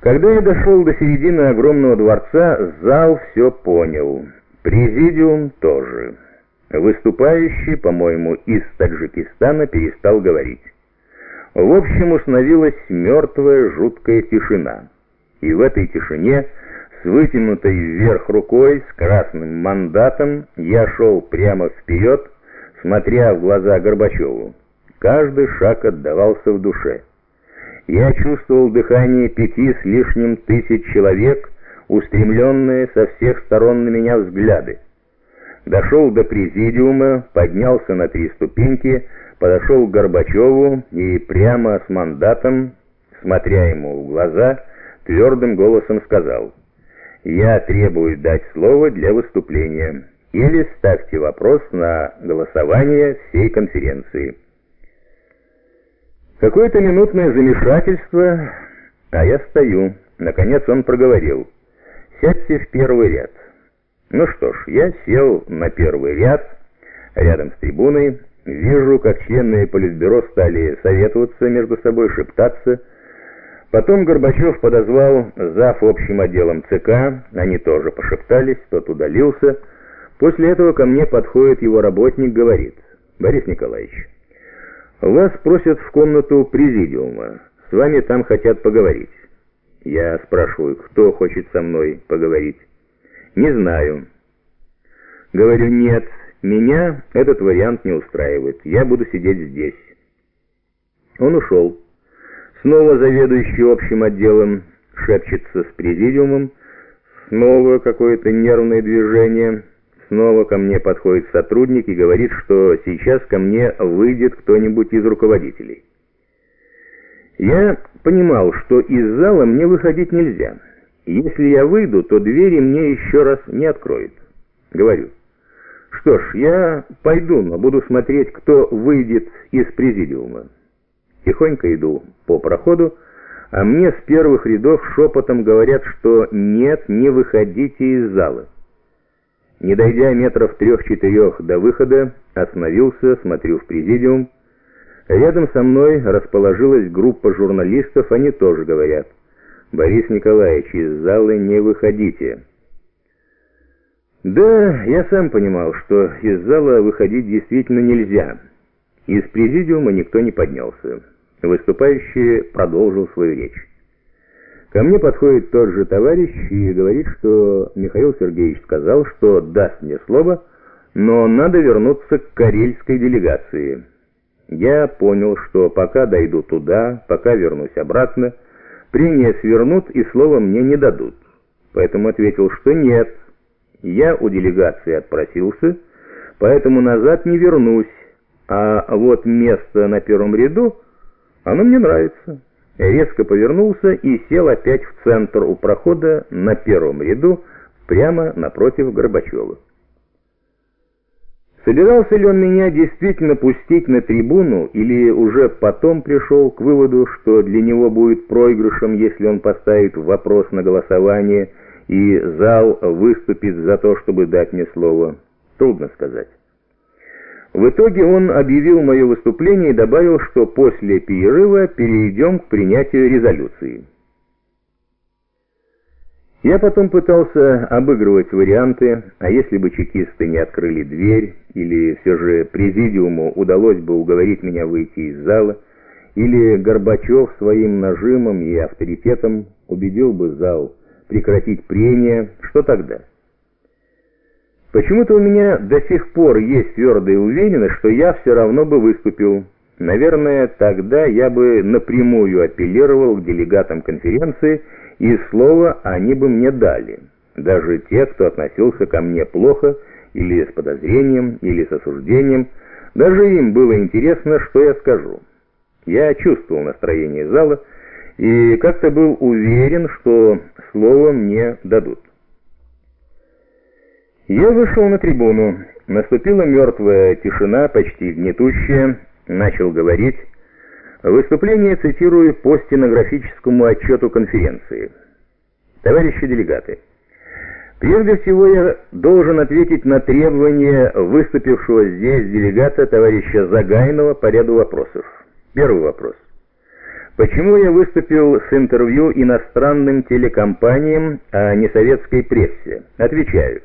Когда я дошел до середины огромного дворца, зал все понял. Президиум тоже. Выступающий, по-моему, из Таджикистана перестал говорить. В общем, установилась мертвая жуткая тишина. И в этой тишине, с вытянутой вверх рукой, с красным мандатом, я шел прямо вперед, смотря в глаза Горбачеву. Каждый шаг отдавался в душе. Я чувствовал дыхание пяти с лишним тысяч человек, устремленные со всех сторон на меня взгляды. Дошел до президиума, поднялся на три ступеньки, подошел к Горбачеву и прямо с мандатом, смотря ему в глаза, твердым голосом сказал «Я требую дать слово для выступления» или ставьте вопрос на голосование всей конференции. Какое-то минутное замешательство, а я стою. Наконец он проговорил. «Сядьте в первый ряд». Ну что ж, я сел на первый ряд, рядом с трибуной, вижу, как члены Политбюро стали советоваться между собой, шептаться. Потом Горбачев подозвал зав. общим отделом ЦК, они тоже пошептались, тот удалился. После этого ко мне подходит его работник, говорит, «Борис Николаевич, вас просят в комнату президиума, с вами там хотят поговорить». Я спрашиваю, кто хочет со мной поговорить. «Не знаю». Говорю, «Нет, меня этот вариант не устраивает. Я буду сидеть здесь». Он ушел. Снова заведующий общим отделом шепчется с президиумом. Снова какое-то нервное движение. Снова ко мне подходит сотрудник и говорит, что сейчас ко мне выйдет кто-нибудь из руководителей. Я понимал, что из зала мне выходить нельзя. Если я выйду, то двери мне еще раз не откроют. Говорю, что ж, я пойду, но буду смотреть, кто выйдет из президиума. Тихонько иду по проходу, а мне с первых рядов шепотом говорят, что нет, не выходите из зала. Не дойдя метров трех-четырех до выхода, остановился, смотрю в президиум. Рядом со мной расположилась группа журналистов, они тоже говорят – «Борис Николаевич, из зала не выходите». Да, я сам понимал, что из зала выходить действительно нельзя. Из президиума никто не поднялся. Выступающий продолжил свою речь. Ко мне подходит тот же товарищ и говорит, что Михаил Сергеевич сказал, что даст мне слово, но надо вернуться к карельской делегации. Я понял, что пока дойду туда, пока вернусь обратно, Прения свернут и слова мне не дадут. Поэтому ответил, что нет. Я у делегации отпросился, поэтому назад не вернусь. А вот место на первом ряду, оно мне нравится. Резко повернулся и сел опять в центр у прохода на первом ряду, прямо напротив Горбачева. Собирался ли он меня действительно пустить на трибуну, или уже потом пришел к выводу, что для него будет проигрышем, если он поставит вопрос на голосование, и зал выступит за то, чтобы дать мне слово? Трудно сказать. В итоге он объявил мое выступление и добавил, что после перерыва перейдем к принятию резолюции. Я потом пытался обыгрывать варианты, а если бы чекисты не открыли дверь, или все же президиуму удалось бы уговорить меня выйти из зала, или Горбачев своим нажимом и авторитетом убедил бы зал прекратить прения, что тогда? Почему-то у меня до сих пор есть твердая уверенность, что я все равно бы выступил. Наверное, тогда я бы напрямую апеллировал к делегатам конференции и слово они бы мне дали. Даже те, кто относился ко мне плохо, или с подозрением, или с осуждением, даже им было интересно, что я скажу. Я чувствовал настроение зала и как-то был уверен, что слово мне дадут. Я вышел на трибуну. Наступила мертвая тишина, почти гнетущая. Начал говорить. Выступление цитирую по стенографическому отчету конференции. Товарищи делегаты, прежде всего я должен ответить на требования выступившего здесь делегата товарища Загайнова по ряду вопросов. Первый вопрос. Почему я выступил с интервью иностранным телекомпаниям, а не советской прессе? Отвечаю.